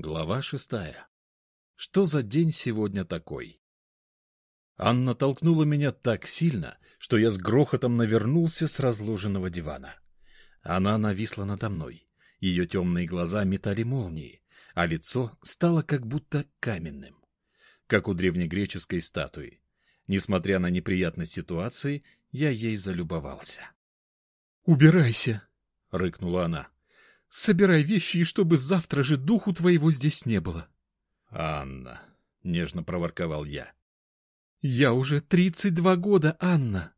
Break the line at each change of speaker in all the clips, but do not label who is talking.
Глава шестая. Что за день сегодня такой? Анна толкнула меня так сильно, что я с грохотом навернулся с разложенного дивана. Она нависла надо мной. Ее темные глаза метали молнии, а лицо стало как будто каменным, как у древнегреческой статуи. Несмотря на неприятность ситуации, я ей залюбовался.
«Убирайся!» — рыкнула она.
Собирай вещи, и чтобы завтра же духу твоего здесь не было. — Анна, — нежно проворковал я.
— Я уже тридцать два года, Анна.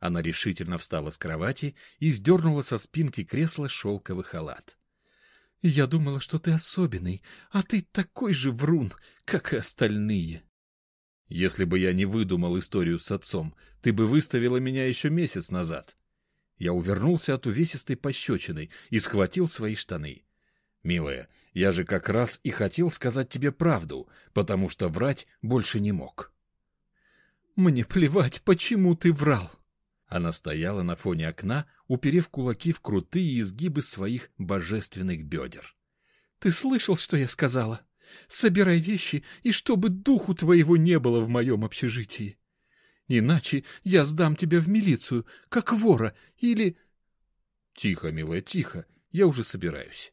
Она решительно встала с кровати и сдернула со спинки кресла шелковый халат.
— Я думала, что ты особенный, а ты такой же врун, как и остальные.
— Если бы я не выдумал историю с отцом, ты бы выставила меня еще месяц назад. Я увернулся от увесистой пощечины и схватил свои штаны. «Милая, я же как раз и хотел сказать тебе правду, потому что врать больше не мог».
«Мне плевать, почему ты врал!»
Она стояла на фоне окна, уперев кулаки в крутые изгибы своих божественных бедер.
«Ты слышал, что я сказала? Собирай вещи, и чтобы духу твоего не было в моем общежитии. Иначе я сдам тебя в милицию, как вора, или...
Тихо, милая, тихо, я уже собираюсь.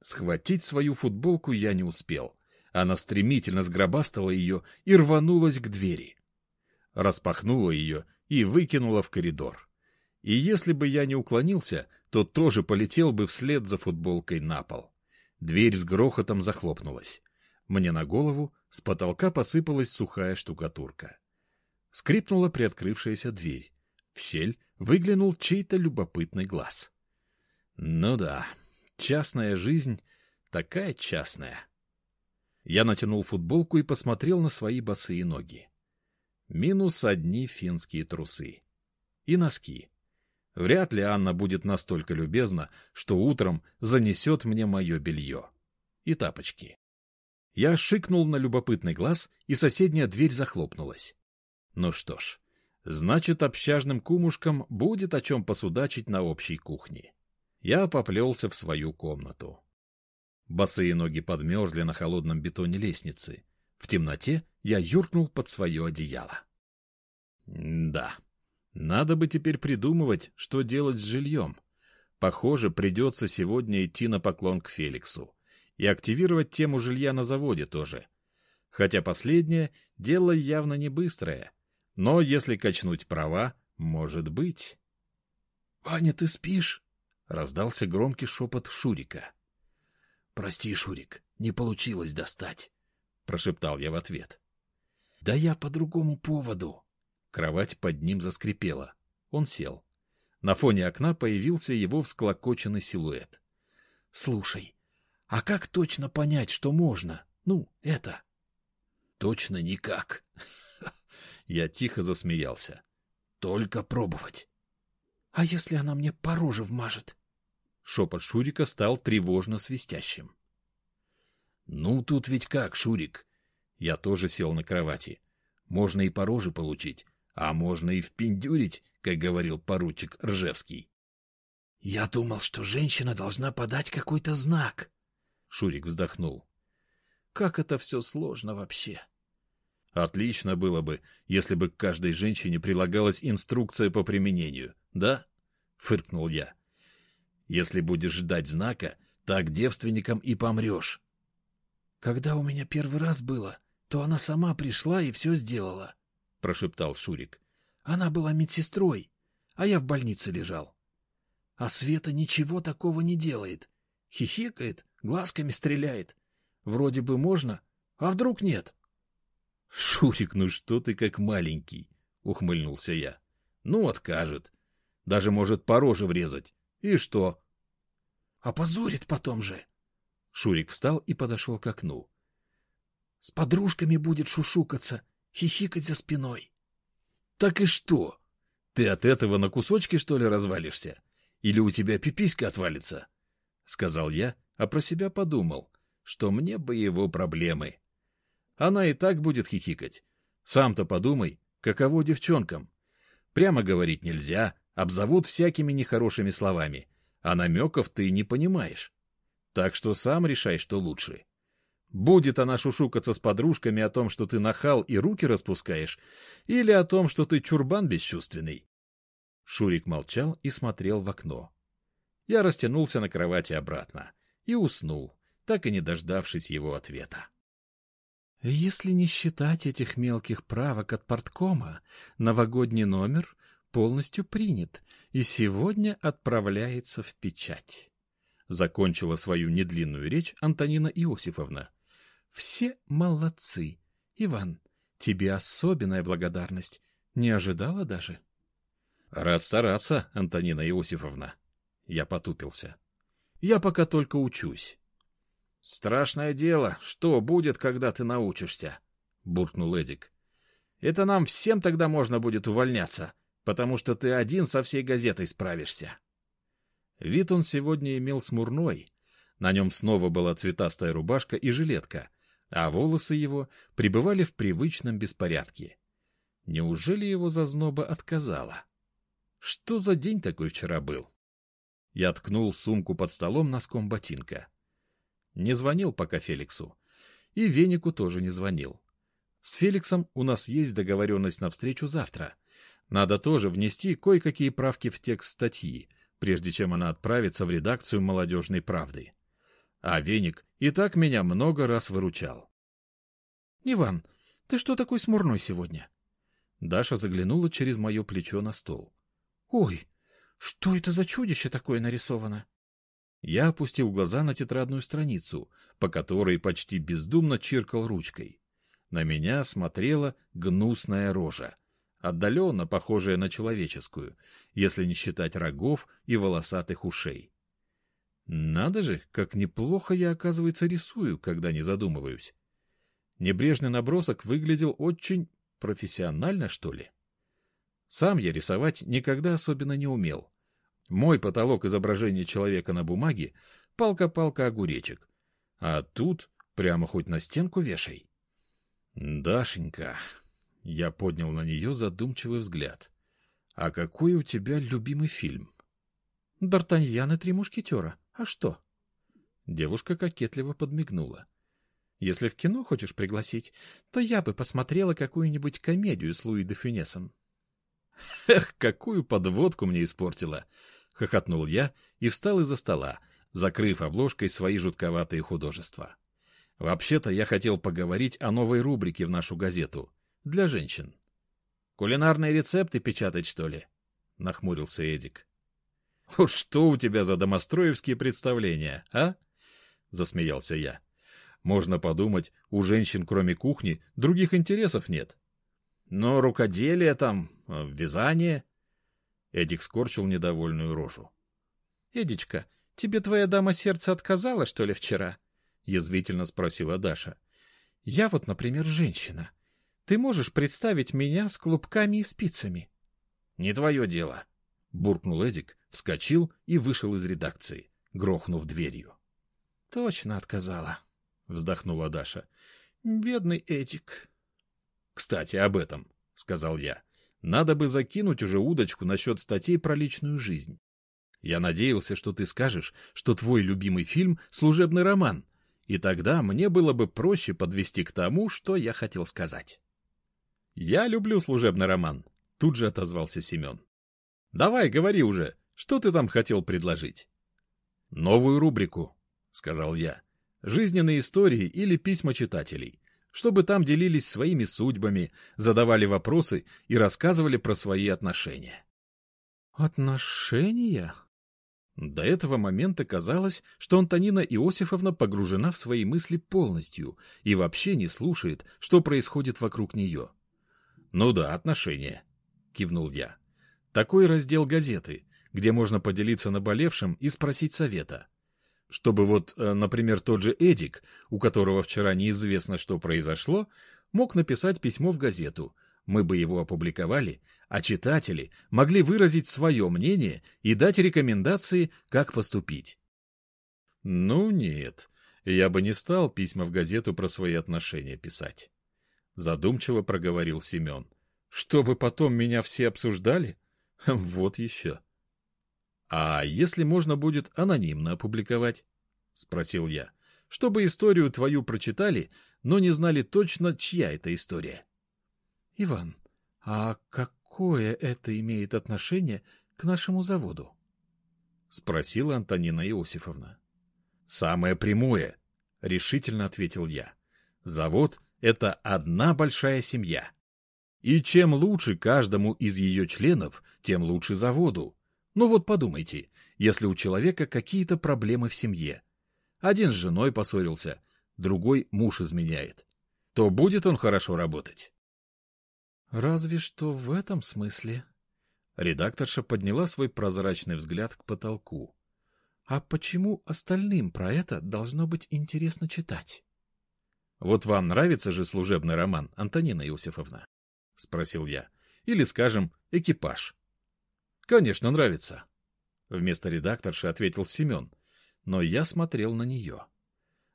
Схватить свою футболку я не успел. Она стремительно сгробастала ее и рванулась к двери. Распахнула ее и выкинула в коридор. И если бы я не уклонился, то тоже полетел бы вслед за футболкой на пол. Дверь с грохотом захлопнулась. Мне на голову с потолка посыпалась сухая штукатурка. Скрипнула приоткрывшаяся дверь. В щель выглянул чей-то любопытный глаз. Ну да, частная жизнь такая частная. Я натянул футболку и посмотрел на свои босые ноги. Минус одни финские трусы. И носки. Вряд ли Анна будет настолько любезна, что утром занесет мне мое белье. И тапочки. Я шикнул на любопытный глаз, и соседняя дверь захлопнулась. Ну что ж, значит, общажным кумушкам будет о чем посудачить на общей кухне. Я поплелся в свою комнату. Босые ноги подмерзли на холодном бетоне лестницы. В темноте я юркнул под свое одеяло. да, надо бы теперь придумывать, что делать с жильем. Похоже, придется сегодня идти на поклон к Феликсу. И активировать тему жилья на заводе тоже. Хотя последнее дело явно не быстрое. Но если качнуть права, может быть.
— Ваня, ты спишь?
— раздался громкий шепот Шурика.
— Прости, Шурик, не получилось достать, — прошептал я в ответ. — Да я по другому поводу.
Кровать под ним заскрипела. Он сел. На фоне окна появился его всклокоченный силуэт.
— Слушай, а как точно понять, что можно? Ну, это...
— Точно никак, я тихо засмеялся. Только пробовать.
— А если она мне по роже вмажет?
Шепот Шурика стал тревожно свистящим. — Ну, тут ведь как, Шурик? Я тоже сел на кровати. Можно и по роже получить, а можно и впендюрить, как говорил поручик Ржевский.
— Я думал, что женщина должна подать какой-то знак.
Шурик вздохнул.
— Как это все сложно вообще.
— Отлично было бы, если бы к каждой женщине прилагалась инструкция по применению, да? Фыркнул я. Если будешь ждать знака, так девственником и помрешь.
Когда у меня первый раз было, то она сама пришла и все сделала, — прошептал Шурик. Она была медсестрой, а я в больнице лежал. А Света ничего такого не делает. Хихикает, глазками стреляет. Вроде бы можно, а вдруг нет?
— Шурик, ну что ты как маленький, — ухмыльнулся я. — Ну, откажет. Даже может по роже врезать. И что?
— Опозорит потом же.
Шурик встал и подошел к окну.
— С подружками будет шушукаться, хихикать за спиной.
— Так и что? Ты от этого на кусочки, что ли, развалишься? Или у тебя пиписька отвалится? — сказал я, а про себя подумал, что мне бы его проблемы. Она и так будет хихикать. Сам-то подумай, каково девчонкам. Прямо говорить нельзя, обзовут всякими нехорошими словами, а намеков ты не понимаешь. Так что сам решай, что лучше. Будет она шушукаться с подружками о том, что ты нахал и руки распускаешь, или о том, что ты чурбан бесчувственный. Шурик молчал и смотрел в окно. Я растянулся на кровати обратно и уснул, так и не дождавшись его ответа.
Если не считать этих мелких правок от порткома, новогодний номер полностью принят и сегодня отправляется в печать. Закончила свою недлинную речь Антонина Иосифовна. Все молодцы. Иван, тебе особенная благодарность. Не ожидала даже?
Рад стараться, Антонина Иосифовна. Я потупился. Я пока только учусь. Страшное дело, что будет, когда ты научишься, буркнул Эдик. Это нам всем тогда можно будет увольняться потому что ты один со всей газетой справишься. Вид он сегодня имел смурной. На нем снова была цветастая рубашка и жилетка, а волосы его пребывали в привычном беспорядке. Неужели его зазноба отказала? Что за день такой вчера был? Я ткнул сумку под столом носком ботинка. Не звонил пока Феликсу. И Венику тоже не звонил. С Феликсом у нас есть договоренность на встречу завтра — надо тоже внести кое-какие правки в текст статьи, прежде чем она отправится в редакцию «Молодежной правды». А Веник и так меня много раз выручал.
— Иван, ты что такой смурной сегодня?
Даша заглянула через мое плечо на стол.
— Ой, что это за чудище такое нарисовано?
Я опустил глаза на тетрадную страницу, по которой почти бездумно чиркал ручкой. На меня смотрела гнусная рожа — отдаленно похожая на человеческую, если не считать рогов и волосатых ушей. Надо же, как неплохо я, оказывается, рисую, когда не задумываюсь. Небрежный набросок выглядел очень профессионально, что ли. Сам я рисовать никогда особенно не умел. Мой потолок изображения человека на бумаге — палка-палка огуречек. А тут прямо хоть на стенку вешай. Дашенька, я поднял на нее задумчивый взгляд. «А какой у тебя любимый фильм?»
«Д'Артаньян и три мушкетера. А что?»
Девушка кокетливо подмигнула.
«Если в кино хочешь пригласить, то я бы посмотрела какую-нибудь комедию с Луи де Фюнесом».
«Эх, какую подводку мне испортила!» — хохотнул я и встал из-за стола, закрыв обложкой свои жутковатые художества. «Вообще-то я хотел поговорить о новой рубрике в нашу газету — для женщин. Кулинарные рецепты печатать, что ли? — нахмурился Эдик. — Уж что у тебя за домостроевские представления, а? — засмеялся я. — Можно подумать, у женщин, кроме кухни, других интересов нет. Но рукоделие там, э, вязание... Эдик скорчил недовольную рожу.
— Эдичка, тебе твоя дама сердца отказала, что ли, вчера? — язвительно спросила Даша. — Я вот, например, женщина. Ты можешь представить меня с клубками и спицами?
— Не твое дело, — буркнул Эдик, вскочил и вышел из редакции, грохнув дверью.
— Точно отказала, — вздохнула Даша. — Бедный Эдик.
— Кстати, об этом, — сказал я. — Надо бы закинуть уже удочку насчет статей про личную жизнь. Я надеялся, что ты скажешь, что твой любимый фильм — служебный роман, и тогда мне было бы проще подвести к тому, что я хотел сказать. «Я люблю служебный роман», — тут же отозвался Семен. «Давай, говори уже, что ты там хотел предложить?» «Новую рубрику», — сказал я. «Жизненные истории или письма читателей, чтобы там делились своими судьбами, задавали вопросы и рассказывали про свои отношения».
«Отношения?»
До этого момента казалось, что Антонина Иосифовна погружена в свои мысли полностью и вообще не слушает, что происходит вокруг нее. «Ну да, отношения», — кивнул я. «Такой раздел газеты, где можно поделиться наболевшим и спросить совета. Чтобы вот, э, например, тот же Эдик, у которого вчера неизвестно, что произошло, мог написать письмо в газету, мы бы его опубликовали, а читатели могли выразить свое мнение и дать рекомендации, как поступить. Ну нет, я бы не стал письма в газету про свои отношения писать задумчиво проговорил Семен. Чтобы потом меня все обсуждали? Вот еще. А если можно будет анонимно опубликовать? Спросил я. чтобы историю твою прочитали, но не знали точно, чья это история.
— Иван, а какое это имеет отношение к нашему заводу?
— спросила Антонина Иосифовна. — Самое прямое, — решительно ответил я. — Завод — это одна большая семья. И чем лучше каждому из ее членов, тем лучше заводу. Ну вот подумайте, если у человека какие-то проблемы в семье. Один с женой поссорился, другой муж изменяет. То будет он хорошо работать.
Разве что в этом смысле.
Редакторша подняла свой прозрачный взгляд к потолку.
А почему остальным про это должно быть интересно читать?
Вот вам нравится же служебный роман, Антонина Иосифовна? — спросил я. — Или, скажем, экипаж. — Конечно, нравится. Вместо редакторши ответил Семен, но я смотрел на нее.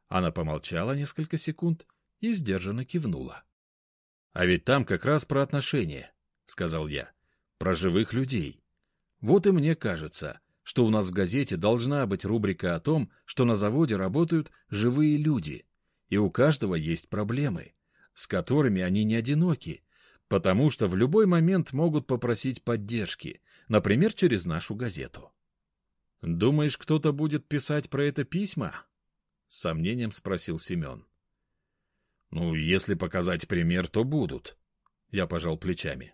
Она помолчала несколько секунд и сдержанно кивнула. — А ведь там как раз про отношения, — сказал я, — про живых людей. Вот и мне кажется, что у нас в газете должна быть рубрика о том, что на заводе работают живые люди, и у каждого есть проблемы, с которыми они не одиноки, потому что в любой момент могут попросить поддержки, например, через нашу газету. «Думаешь, кто-то будет писать про это письма?» — с сомнением спросил Семен. «Ну, если показать пример, то будут». Я пожал плечами.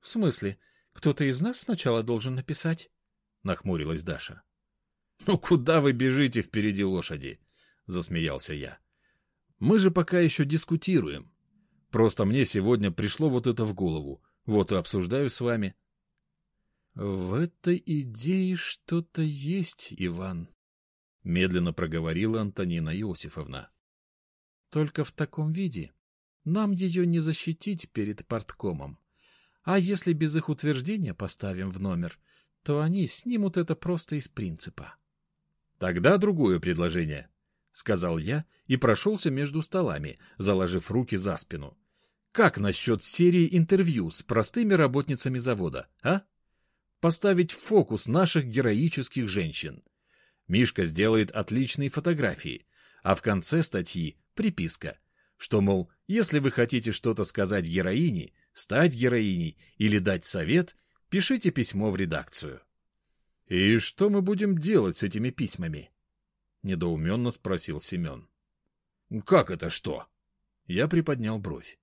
«В смысле? Кто-то из нас сначала должен написать?» — нахмурилась Даша.
«Ну куда вы бежите впереди лошади?» — засмеялся я. «Мы же пока еще дискутируем. Просто мне сегодня пришло вот это в голову. Вот и обсуждаю с вами.
— В этой идее что-то есть, Иван, — медленно проговорила Антонина Иосифовна. — Только в таком виде нам ее не защитить перед порткомом. А если без их утверждения поставим в номер, то они снимут это просто из принципа.
— Тогда другое предложение, — сказал я и прошелся между столами, заложив руки за спину. Как насчет серии интервью с простыми работницами завода, а? Поставить в фокус наших героических женщин. Мишка сделает отличные фотографии, а в конце статьи приписка, что, мол, если вы хотите что-то сказать героине, стать героиней или дать совет, пишите письмо в редакцию. — И что мы будем делать с этими письмами? — недоуменно спросил Семен. — Как это что? Я приподнял бровь.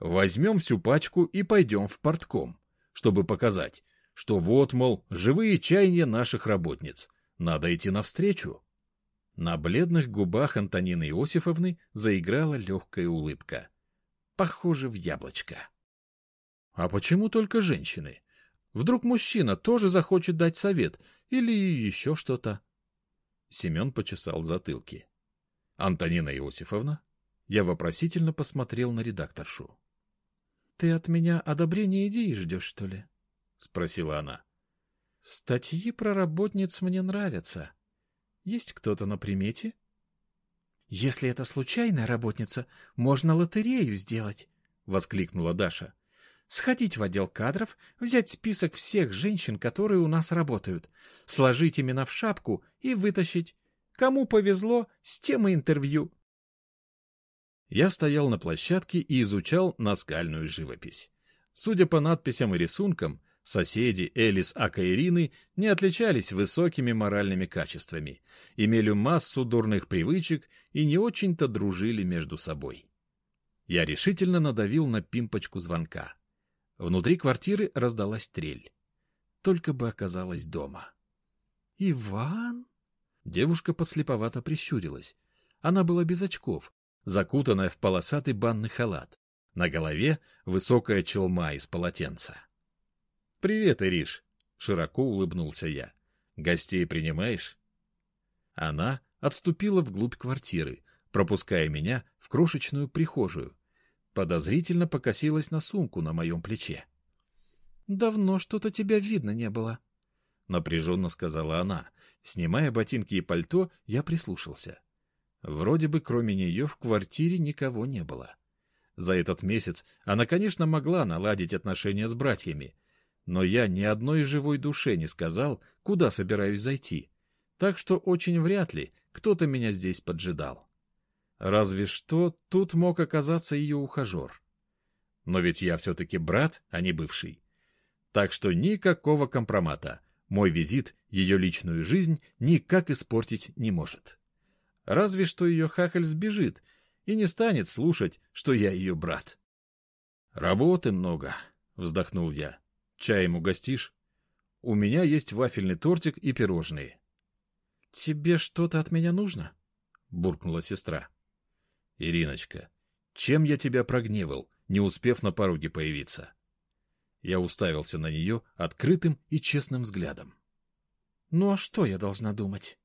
Возьмем всю пачку и пойдем в портком, чтобы показать, что вот, мол, живые чаяния наших работниц. Надо идти навстречу. На бледных губах Антонины Иосифовны заиграла легкая улыбка. Похоже, в яблочко. А почему только женщины? Вдруг мужчина тоже захочет дать совет или еще что-то? Семен почесал затылки. Антонина Иосифовна? Я вопросительно посмотрел на редакторшу.
— Ты от меня одобрения идеи ждешь, что ли? — спросила она. — Статьи про работниц мне нравятся. Есть кто-то на примете? — Если это случайная работница, можно лотерею сделать, — воскликнула Даша. — Сходить в отдел кадров, взять список всех женщин, которые у нас работают, сложить имена в шапку и вытащить. Кому повезло, с тем и интервью.
Я стоял на площадке и изучал наскальную живопись. Судя по надписям и рисункам, соседи Элис Ака Ирины не отличались высокими моральными качествами, имели массу дурных привычек и не очень-то дружили между собой. Я решительно надавил на пимпочку звонка. Внутри квартиры раздалась трель. Только бы оказалась дома.
«Иван?»
Девушка подслеповато прищурилась. Она была без очков, закутанная в полосатый банный халат. На голове высокая челма из полотенца. «Привет, Ириш!» — широко улыбнулся я. «Гостей принимаешь?» Она отступила вглубь квартиры, пропуская меня в крошечную прихожую. Подозрительно покосилась на сумку на моем плече.
«Давно что-то тебя видно не было», —
напряженно сказала она. Снимая ботинки и пальто, я прислушался. Вроде бы кроме нее в квартире никого не было. За этот месяц она, конечно, могла наладить отношения с братьями, но я ни одной живой душе не сказал, куда собираюсь зайти, так что очень вряд ли кто-то меня здесь поджидал. Разве что тут мог оказаться ее ухажер. Но ведь я все-таки брат, а не бывший. Так что никакого компромата. Мой визит ее личную жизнь никак испортить не может. Разве что ее хахаль сбежит и не станет слушать, что я ее брат. «Работы много», — вздохнул я. «Чаем угостишь? У меня есть вафельный тортик и пирожные».
«Тебе что-то от меня нужно?»
— буркнула сестра. «Ириночка, чем я тебя прогневал, не успев на пороге появиться?» Я уставился на нее открытым и честным взглядом.
«Ну а что я должна думать?»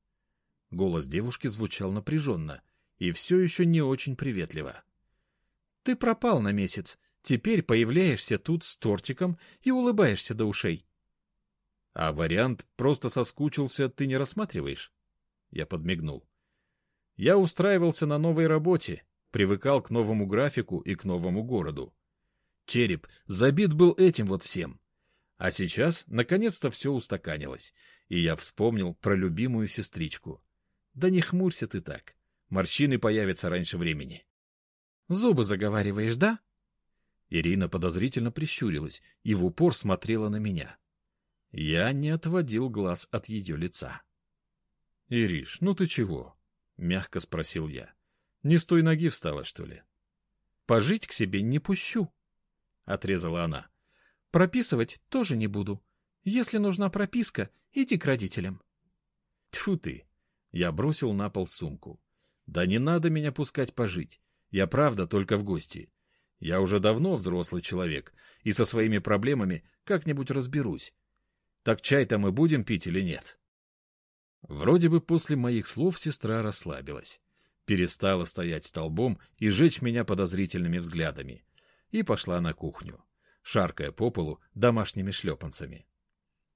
Голос девушки звучал напряженно и все еще не очень приветливо.
«Ты пропал на месяц, теперь появляешься тут с тортиком и улыбаешься до ушей».
«А вариант «просто соскучился» ты не рассматриваешь?» Я подмигнул. «Я устраивался на новой работе, привыкал к новому графику и к новому городу. Череп забит был этим вот всем. А сейчас, наконец-то, все устаканилось, и я вспомнил про любимую сестричку. Да не хмурься ты так. Морщины появятся раньше времени.
Зубы заговариваешь, да?
Ирина подозрительно прищурилась и в упор смотрела на меня. Я не отводил глаз от ее лица. — Ириш, ну ты чего? — мягко спросил я. — Не с той ноги встала, что ли?
— Пожить к себе не пущу, — отрезала она. — Прописывать тоже не буду. Если нужна прописка, иди к родителям.
— Тьфу ты! Я бросил на пол сумку. Да не надо меня пускать пожить. Я правда только в гости. Я уже давно взрослый человек, и со своими проблемами как-нибудь разберусь. Так чай-то мы будем пить или нет? Вроде бы после моих слов сестра расслабилась. Перестала стоять столбом и жечь меня подозрительными взглядами. И пошла на кухню, шаркая по полу домашними шлепанцами.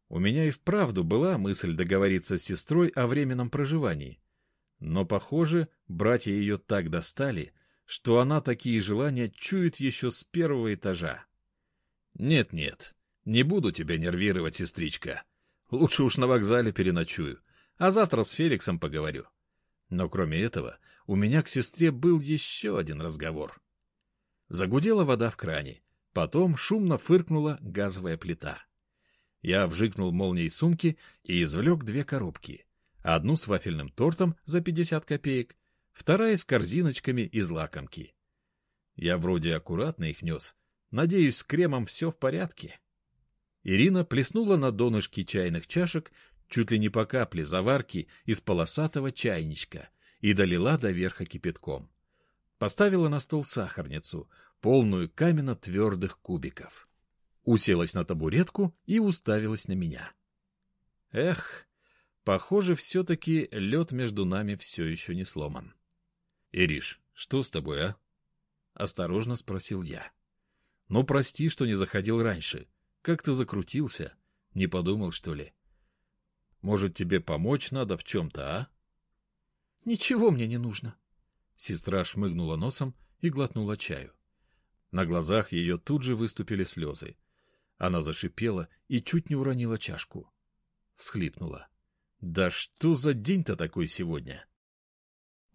У меня и вправду была мысль договориться с сестрой о временном проживании. Но, похоже, братья ее так достали, что она такие желания чует еще с первого этажа. «Нет-нет, не буду тебя нервировать, сестричка. Лучше уж на вокзале переночую, а завтра с Феликсом поговорю». Но кроме этого, у меня к сестре был еще один разговор. Загудела вода в кране, потом шумно фыркнула газовая плита. Я вжикнул молнией сумки и извлек две коробки. Одну с вафельным тортом за 50 копеек, вторая с корзиночками из лакомки. Я вроде аккуратно их нес. Надеюсь, с кремом все в порядке. Ирина плеснула на донышки чайных чашек чуть ли не по капле заварки из полосатого чайничка и долила до верха кипятком. Поставила на стол сахарницу, полную каменно-твердых кубиков уселась на табуретку и уставилась на меня. Эх, похоже, все-таки лед между нами все еще не сломан. — Ириш, что с тобой, а? — осторожно спросил я. — Ну, прости, что не заходил раньше. Как ты закрутился? Не подумал, что ли? Может, тебе помочь надо в чем-то, а?
— Ничего мне не нужно.
Сестра шмыгнула носом и глотнула чаю. На глазах ее тут же выступили слезы. Она зашипела и чуть не уронила чашку. Всхлипнула. «Да что за день-то такой сегодня?»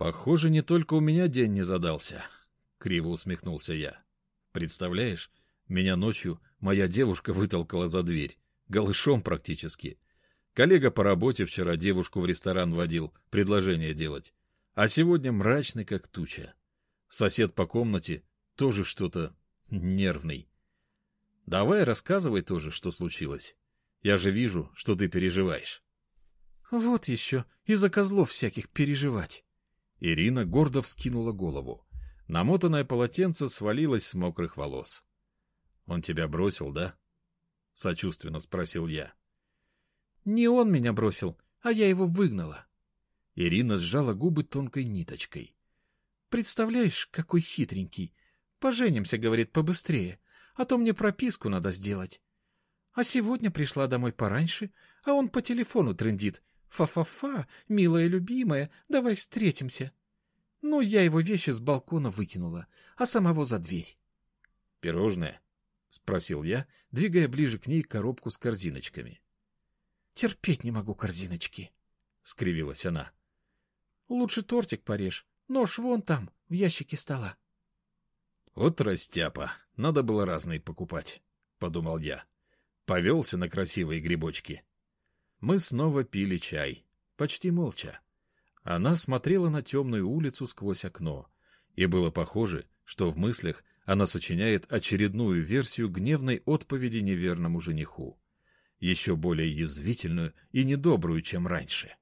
«Похоже, не только у меня день не задался», — криво усмехнулся я. «Представляешь, меня ночью моя девушка вытолкала за дверь, голышом практически. Коллега по работе вчера девушку в ресторан водил, предложение делать. А сегодня мрачный, как туча. Сосед по комнате тоже что-то нервный. Давай рассказывай тоже, что случилось. Я же вижу, что ты переживаешь.
Вот еще, из-за козлов всяких переживать.
Ирина гордо вскинула голову. Намотанное полотенце свалилось с мокрых волос. Он тебя бросил, да? Сочувственно спросил я.
Не он меня бросил, а я его выгнала.
Ирина сжала губы тонкой ниточкой.
Представляешь, какой хитренький. Поженимся, говорит, побыстрее а то мне прописку надо сделать. А сегодня пришла домой пораньше, а он по телефону трындит. Фа-фа-фа, милая любимая, давай встретимся. Ну, я его вещи с балкона выкинула, а самого за дверь.
— Пирожное? — спросил я, двигая ближе к ней коробку с корзиночками.
— Терпеть не могу корзиночки, — скривилась она. — Лучше тортик порежь. Нож вон там, в ящике стола.
Вот растяпа. Надо было разные покупать, — подумал я. Повелся на красивые грибочки. Мы снова пили чай. Почти молча. Она смотрела на темную улицу сквозь окно. И было похоже, что в мыслях она сочиняет очередную версию гневной отповеди неверному жениху. Еще более язвительную и недобрую, чем раньше.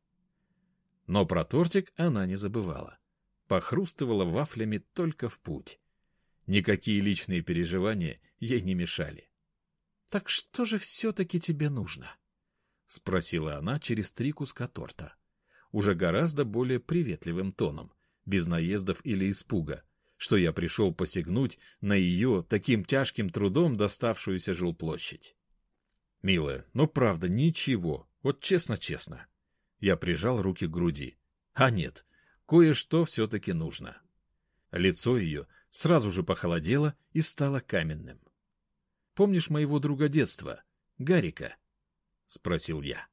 Но про тортик она не забывала. Похрустывала вафлями только в путь. Никакие личные переживания ей не мешали.
— Так что же все-таки тебе нужно?
— спросила она через три куска торта. Уже гораздо более приветливым тоном, без наездов или испуга, что я пришел посягнуть на ее таким тяжким трудом доставшуюся жилплощадь. Милая, ну правда, ничего, вот честно-честно. Я прижал руки к груди. А нет, кое-что все-таки нужно. Лицо ее сразу же похолодело и стало каменным. «Помнишь моего друга детства, Гарика?» — спросил я.